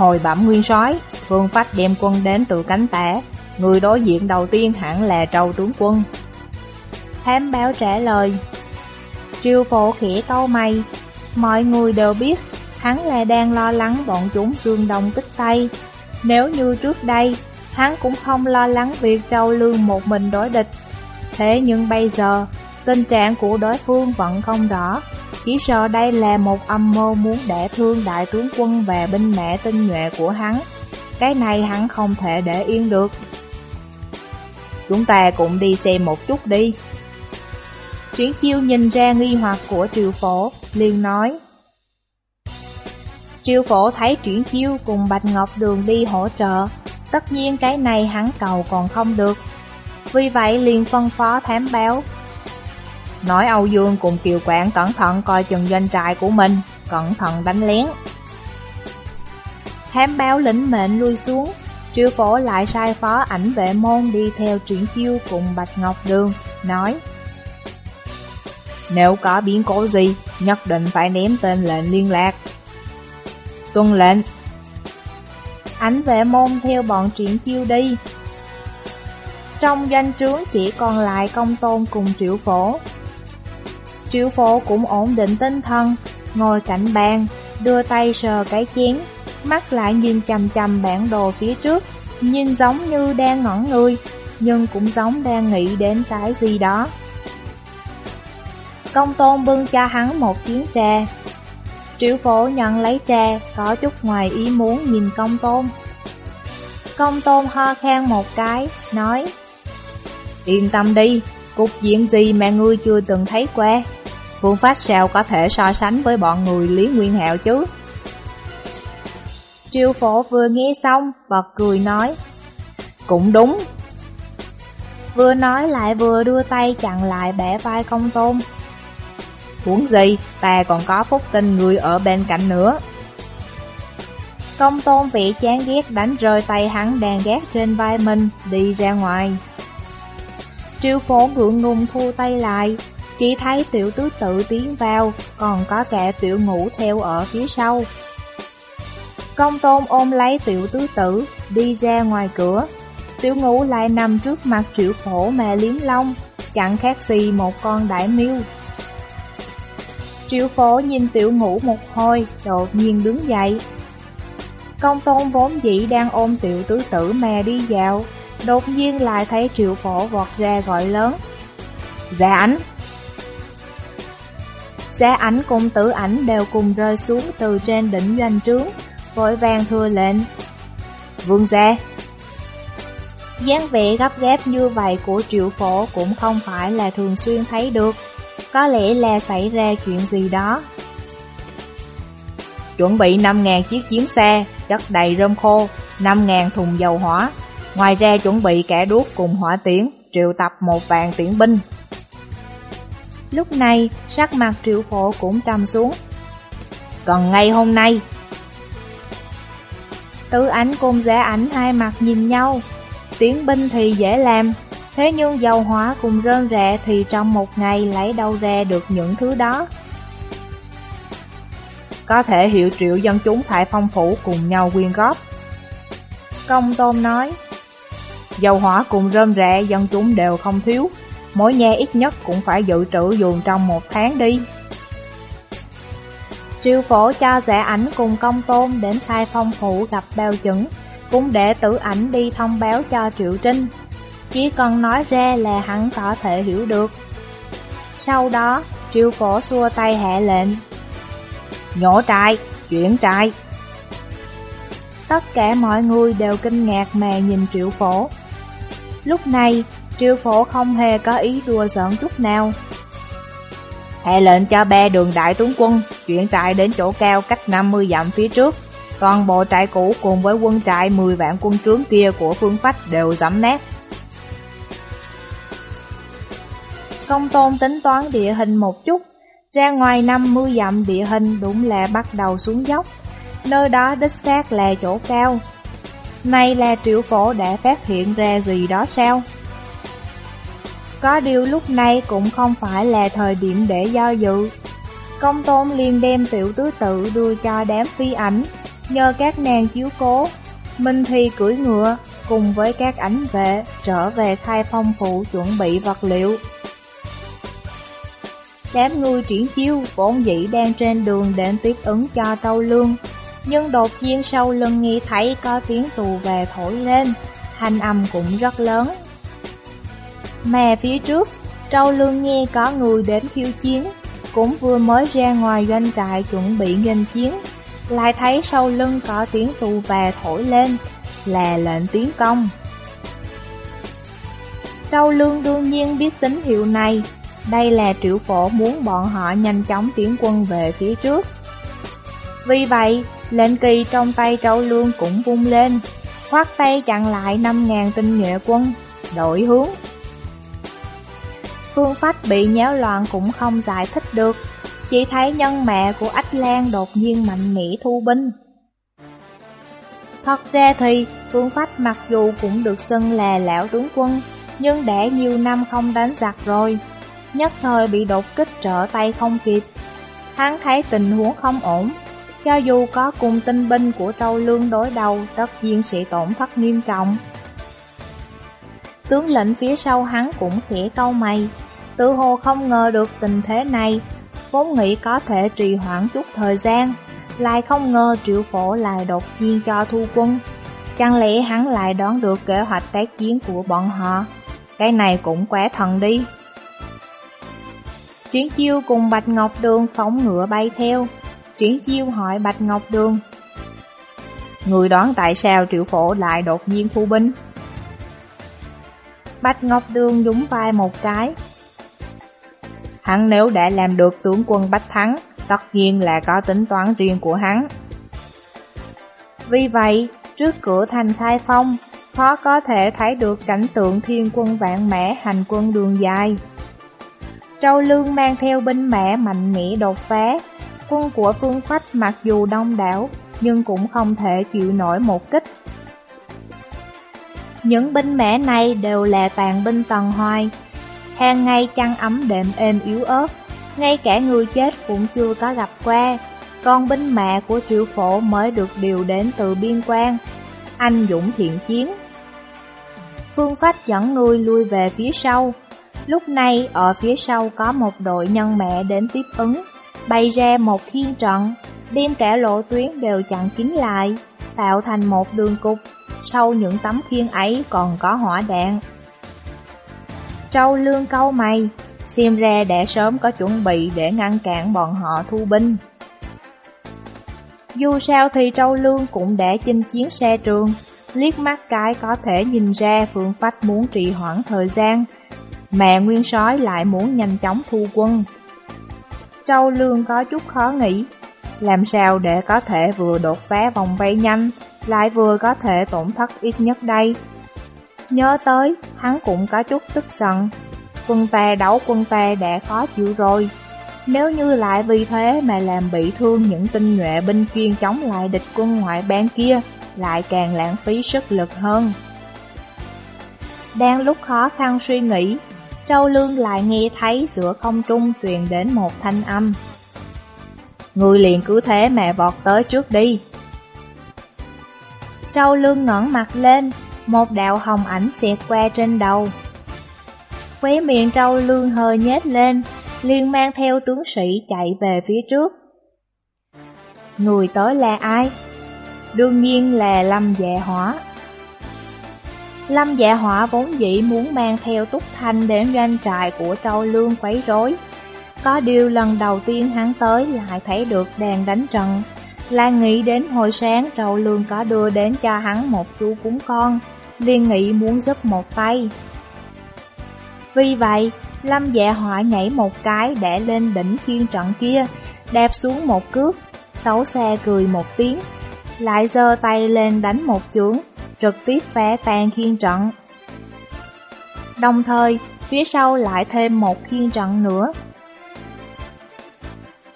Hồi bẩm nguyên soái Phương Phách đem quân đến từ cánh tả, người đối diện đầu tiên hẳn là Trâu tướng quân. Thám báo trả lời. Triều phổ khẽ câu mày, mọi người đều biết hắn là đang lo lắng bọn chúng dương đông kích Tây. Nếu như trước đây, hắn cũng không lo lắng việc trâu lương một mình đối địch. Thế nhưng bây giờ, tình trạng của đối phương vẫn không rõ. Chỉ sợ đây là một âm mưu muốn đẻ thương đại tướng quân và binh mẹ tinh nhuệ của hắn. Cái này hắn không thể để yên được. Chúng ta cũng đi xem một chút đi. Triển chiêu nhìn ra nghi hoặc của triều phổ, liền nói. Triều phổ thấy chuyển chiêu cùng Bạch Ngọc Đường đi hỗ trợ, tất nhiên cái này hắn cầu còn không được. Vì vậy liền phân phó thám báo. Nói Âu Dương cùng Kiều Quảng cẩn thận coi chừng doanh trại của mình, cẩn thận đánh lén. Thám báo lĩnh mệnh lui xuống, triều phổ lại sai phó ảnh vệ môn đi theo chuyển chiêu cùng Bạch Ngọc Đường, nói Nếu có biến cố gì, nhất định phải ném tên lệnh liên lạc, Tuân lệnh. Ảnh vệ môn theo bọn triển chiêu đi. Trong doanh trướng chỉ còn lại công tôn cùng triệu phổ. Triệu phổ cũng ổn định tinh thần Ngồi cạnh bàn Đưa tay sờ cái chén Mắt lại nhìn chầm chầm bản đồ phía trước Nhìn giống như đang ngẩn người Nhưng cũng giống đang nghĩ đến cái gì đó. Công tôn bưng cho hắn một chén trà. Triệu phổ nhận lấy trà, có chút ngoài ý muốn nhìn công tôn. Công tôn ho khan một cái, nói Yên tâm đi, cục diện gì mà ngươi chưa từng thấy qua? Vương Phát sao có thể so sánh với bọn người Lý Nguyên Hạo chứ Triệu phổ vừa nghe xong, bật cười nói Cũng đúng Vừa nói lại vừa đưa tay chặn lại bẻ vai công tôn Huống gì, ta còn có phúc tinh người ở bên cạnh nữa. Công tôn vị chán ghét đánh rơi tay hắn đang gác trên vai mình, đi ra ngoài. triều phổ ngượng ngùng thu tay lại, chỉ thấy tiểu tứ tự tiến vào, còn có kẻ tiểu ngũ theo ở phía sau. Công tôn ôm lấy tiểu tứ tử, đi ra ngoài cửa. Tiểu ngũ lại nằm trước mặt triệu phổ mà liếm lông, chẳng khác gì một con đại miêu. Triệu phổ nhìn tiểu ngũ một hồi, đột nhiên đứng dậy. Công tôn vốn dĩ đang ôm tiểu tứ tử mè đi dạo, đột nhiên lại thấy triệu phổ vọt ra gọi lớn. Dạ ảnh! Dạ ảnh cùng tử ảnh đều cùng rơi xuống từ trên đỉnh doanh trướng, vội vàng thưa lệnh. Vương gia! dáng vẻ gấp gáp như vậy của triệu phổ cũng không phải là thường xuyên thấy được, có lẽ là xảy ra chuyện gì đó. Chuẩn bị 5.000 chiếc chiến xe, chất đầy rơm khô, 5.000 thùng dầu hỏa, ngoài ra chuẩn bị cả đuốc cùng hỏa tiễn, triệu tập một vạn tiễn binh. Lúc này, sắc mặt triệu phổ cũng trầm xuống. Còn ngày hôm nay, Tứ ảnh cùng giả ảnh hai mặt nhìn nhau, Tiến binh thì dễ làm, thế nhưng dầu hỏa cùng rơn rẹ thì trong một ngày lấy đâu ra được những thứ đó. Có thể hiệu triệu dân chúng tại phong phủ cùng nhau quyên góp. Công Tôn nói, dầu hỏa cùng rơm rẹ dân chúng đều không thiếu, mỗi nhà ít nhất cũng phải dự trữ dùng trong một tháng đi. Triều phổ cho giả ảnh cùng công tôn đến khai phong phủ gặp bao chứng, cũng để tử ảnh đi thông báo cho Triệu Trinh. Chỉ cần nói ra là hắn có thể hiểu được. Sau đó, Triệu Phổ xua tay hạ lệnh. Nhổ trại, chuyển trại. Tất cả mọi người đều kinh ngạc mà nhìn Triệu Phổ. Lúc này, Triệu Phổ không hề có ý đùa giỡn chút nào. hệ lệnh cho ba đường đại tướng quân chuyển trại đến chỗ cao cách 50 dặm phía trước Toàn bộ trại cũ cùng với quân trại 10 vạn quân trướng kia của phương phách đều giẫm nát. Công tôn tính toán địa hình một chút, ra ngoài 50 dặm địa hình đúng là bắt đầu xuống dốc, nơi đó đích xác là chỗ cao. Này là triệu phổ đã phát hiện ra gì đó sao? Có điều lúc này cũng không phải là thời điểm để do dự. Công tôn liền đem tiểu tứ tự đưa cho đám phi ảnh, nhờ các nàng chiếu cố, Minh Thi cưỡi ngựa cùng với các ảnh vệ trở về khai phong phụ chuẩn bị vật liệu. Đám người triển chiêu vốn dĩ đang trên đường đến tiếp ứng cho tâu Lương, nhưng đột nhiên sau lưng nghe thấy có tiếng tù về thổi lên, thanh âm cũng rất lớn. Mà phía trước, Trâu Lương nghe có người đến khiêu chiến, cũng vừa mới ra ngoài doanh trại chuẩn bị nghênh chiến, lại thấy sau lưng có tiếng tù và thổi lên, là lệnh tiến công. Trâu lương đương nhiên biết tín hiệu này, đây là triệu phổ muốn bọn họ nhanh chóng tiến quân về phía trước. Vì vậy, lệnh kỳ trong tay trâu lương cũng vung lên, khoát tay chặn lại 5.000 tinh nhuệ quân, đổi hướng. Phương phách bị nháo loạn cũng không giải thích được, chỉ thấy nhân mẹ của Ách Lan đột nhiên mạnh mẽ thu binh. Thật ra thì Phương Phách mặc dù cũng được xưng là lão tướng quân, nhưng đã nhiều năm không đánh giặc rồi, nhất thời bị đột kích trở tay không kịp. Hắn thấy tình huống không ổn, cho dù có cùng tinh binh của Trâu Lương đối đầu, tất nhiên sẽ tổn thất nghiêm trọng. Tướng lệnh phía sau hắn cũng khẽ câu mày, tự hồ không ngờ được tình thế này, vốn nghĩ có thể trì hoãn chút thời gian, lại không ngờ triệu phổ lại đột nhiên cho thu quân. Chẳng lẽ hắn lại đoán được kế hoạch tác chiến của bọn họ? Cái này cũng quá thần đi. Triển chiêu cùng Bạch Ngọc Đường phóng ngựa bay theo. Triển chiêu hỏi Bạch Ngọc Đường. Người đoán tại sao triệu phổ lại đột nhiên thu binh? Bạch Ngọc Đường nhúng vai một cái, Hắn nếu đã làm được tướng quân Bách Thắng, tất nhiên là có tính toán riêng của hắn. Vì vậy, trước cửa thành khai phong, khó có thể thấy được cảnh tượng thiên quân vạn mẽ hành quân đường dài. Trâu Lương mang theo binh mã mạnh mẽ đột phá, quân của phương phách mặc dù đông đảo, nhưng cũng không thể chịu nổi một kích. Những binh mã này đều là tàn binh tần hoài, hàng ngày chăn ấm đệm êm yếu ớt, ngay cả người chết cũng chưa có gặp qua. Con binh mẹ của triệu phổ mới được điều đến từ biên quan, anh dũng thiện chiến. Phương Phách dẫn người lui về phía sau. Lúc này ở phía sau có một đội nhân mẹ đến tiếp ứng, bày ra một khiên trận, đem cả lộ tuyến đều chặn kín lại. tạo thành một đường cục, sau những tấm khiên ấy còn có hỏa đạn. Trâu lương câu mày, xem ra đã sớm có chuẩn bị để ngăn cản bọn họ thu binh. Dù sao thì Trâu Lương cũng đã chinh chiến xe trường, liếc mắt cái có thể nhìn ra Phương Phách muốn trì hoãn thời gian, mà Nguyên sói lại muốn nhanh chóng thu quân. Trâu Lương có chút khó nghĩ, làm sao để có thể vừa đột phá vòng vây nhanh, lại vừa có thể tổn thất ít nhất đây. Nhớ tới, hắn cũng có chút tức giận. Quân tè đấu quân tè đã khó chịu rồi. Nếu như lại vì thế mà làm bị thương những tinh nhuệ binh chuyên chống lại địch quân ngoại bang kia, lại càng lãng phí sức lực hơn. Đang lúc khó khăn suy nghĩ, Châu Lương lại nghe thấy giữa không trung truyền đến một thanh âm. Người liền cứ thế mà vọt tới trước đi trâu Lương ngẩng mặt lên, một đạo hồng ảnh xẹt qua trên đầu. Khóe miệng trâu Lương hơi nhếch lên, liền mang theo tướng sĩ chạy về phía trước. Người tới là ai? Đương nhiên là Lâm Dạ Hỏa. Lâm Dạ Hỏa vốn dĩ muốn mang theo Túc Thanh đến doanh trại của trâu Lương quấy rối. Có điều lần đầu tiên hắn tới lại thấy được đàn đánh trận, là nghĩ đến hồi sáng trậu Lương có đưa đến cho hắn một chú cúng con, liền nghĩ muốn giúp một tay. Vì vậy, Lâm dạ họa nhảy một cái để lên đỉnh khiên trận kia, đạp xuống một cước, xấu xe cười một tiếng, lại giơ tay lên đánh một chưởng, trực tiếp phá tan khiên trận. Đồng thời, phía sau lại thêm một khiên trận nữa.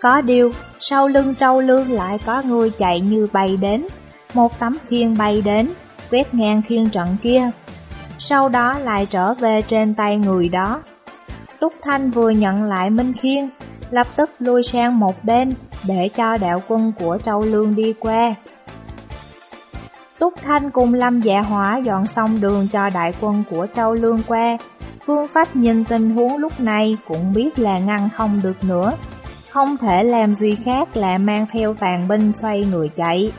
Có điều, sau lưng trâu lương lại có người chạy như bay đến, một tấm khiên bay đến, quét ngang khiên trận kia. Sau đó lại trở về trên tay người đó. Túc Thanh vừa nhận lại Minh Khiên, lập tức lui sang một bên để cho đạo quân của Trâu Lương đi qua. Túc Thanh cùng Lâm Dạ Hỏa dọn xong đường cho đại quân của Trâu Lương qua. Phương Phách nhìn tình huống lúc này cũng biết là ngăn không được nữa. Không thể làm gì khác là mang theo tàn binh xoay người chạy.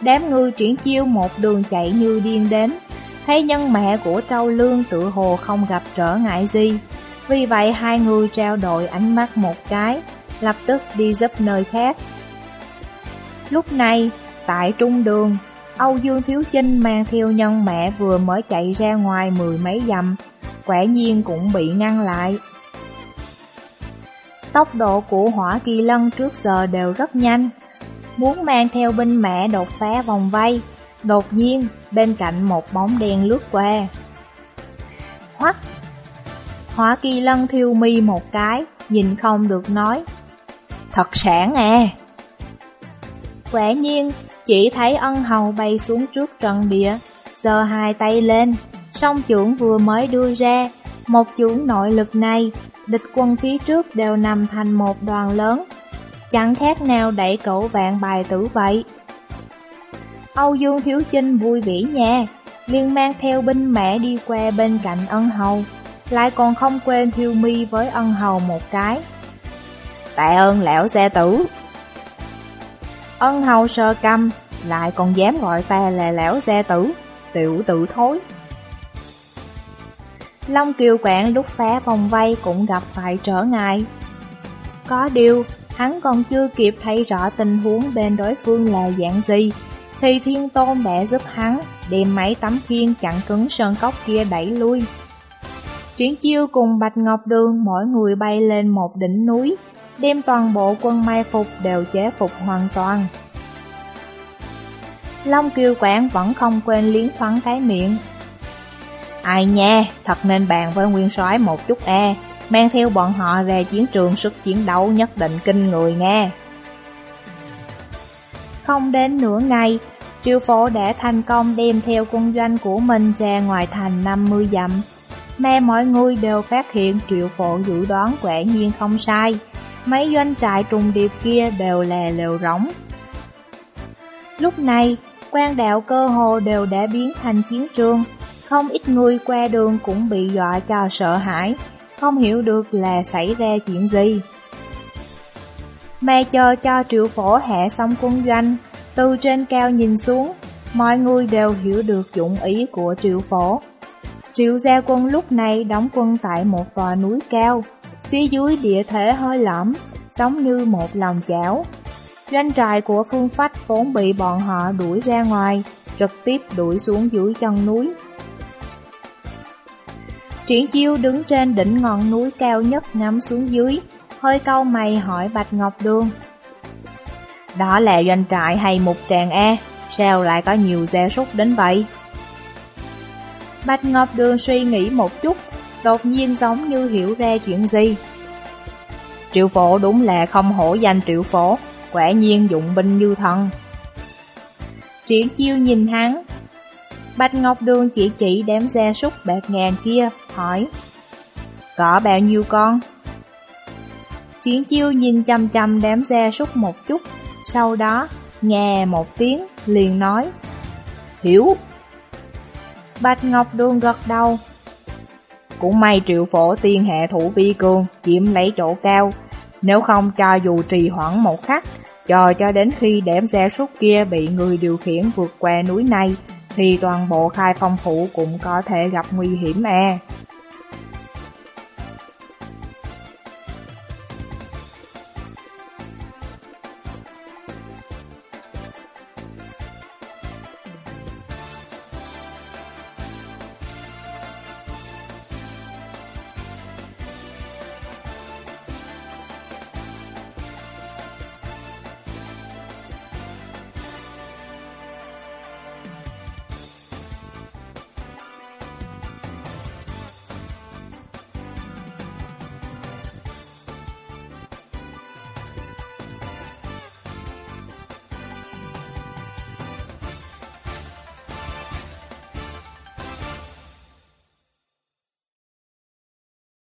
Đám người chuyển chiêu một đường chạy như điên đến, thấy nhân mẹ của Trâu Lương tự hồ không gặp trở ngại gì. Vì vậy hai người trao đổi ánh mắt một cái, lập tức đi giúp nơi khác. Lúc này, tại trung đường, Âu Dương Thiếu Chinh mang theo nhân mẹ vừa mới chạy ra ngoài mười mấy dặm, quả nhiên cũng bị ngăn lại. Tốc độ của hỏa kỳ lân trước giờ đều rất nhanh, muốn mang theo binh mẹ đột phá vòng vây, Đột nhiên, bên cạnh một bóng đen lướt qua. Hoắc! Hỏa kỳ lân thiêu mi một cái, nhìn không được nói. Thật sản à! Quả nhiên, chỉ thấy ân hầu bay xuống trước trận địa, giơ hai tay lên, song trưởng vừa mới đưa ra, một chưởng nội lực này, địch quân phía trước đều nằm thành một đoàn lớn, chẳng khác nào đẩy cậu vạn bài tử vậy. Âu Dương Thiếu Chinh vui vẻ nha, liền mang theo binh mẹ đi qua bên cạnh ân hầu, lại còn không quên thiêu mi với ân hầu một cái. Tạ ơn lão gia tử. Ân hầu sơ căm, lại còn dám gọi ta là lão gia tử, tiểu tử thối. Long Kiều Quảng lúc phá vòng vây cũng gặp phải trở ngại. Có điều, hắn còn chưa kịp thấy rõ tình huống bên đối phương là dạng gì, thì Thiên Tôn đã giúp hắn đem mấy tấm khiên chặn cứng sơn cốc kia đẩy lui. Triển chiêu cùng Bạch Ngọc Đường mỗi người bay lên một đỉnh núi, đem toàn bộ quân mai phục đều chế phục hoàn toàn. Long Kiều Quảng vẫn không quên liến thoáng cái miệng. Ai nha, thật nên bàn với nguyên soái một chút e, mang theo bọn họ ra chiến trường sức chiến đấu nhất định kinh người nghe. Không đến nửa ngày, Triệu phổ đã thành công đem theo quân doanh của mình ra ngoài thành 50 dặm. Mà mọi người đều phát hiện triệu phổ dự đoán quả nhiên không sai. Mấy doanh trại trùng điệp kia đều là lều rỗng. Lúc này, quan đạo cơ hồ đều đã biến thành chiến trường. Không ít người qua đường cũng bị dọa cho sợ hãi, không hiểu được là xảy ra chuyện gì. Mà chờ cho triệu phổ hạ xong quân doanh, Từ trên cao nhìn xuống, mọi người đều hiểu được dụng ý của triệu phổ. Triệu gia quân lúc này đóng quân tại một tòa núi cao, phía dưới địa thể hơi lõm, giống như một lòng chảo. Doanh trại của phương phách vốn bị bọn họ đuổi ra ngoài, trực tiếp đuổi xuống dưới chân núi. Triển chiêu đứng trên đỉnh ngọn núi cao nhất ngắm xuống dưới, hơi câu mày hỏi Bạch Ngọc Đường. Đó là doanh trại hay một tràng E, sao lại có nhiều gia súc đến vậy? Bạch Ngọc Đường suy nghĩ một chút, đột nhiên giống như hiểu ra chuyện gì. Triệu phổ đúng là không hổ danh triệu phổ, quả nhiên dụng binh như thần. Triển chiêu nhìn hắn. Bạch Ngọc Đường chỉ chỉ đám gia súc bạc ngàn kia, hỏi. Có bao nhiêu con? Triển chiêu nhìn chăm chăm đếm xe súc một chút, sau đó nghe một tiếng liền nói. Hiểu. Bạch Ngọc Đường gật đầu. Cũng may triệu phổ tiên hệ thủ vi cường, chiếm lấy chỗ cao. Nếu không cho dù trì hoãn một khắc, chờ cho đến khi đếm xe súc kia bị người điều khiển vượt qua núi này, thì toàn bộ khai phong phủ cũng có thể gặp nguy hiểm e. À.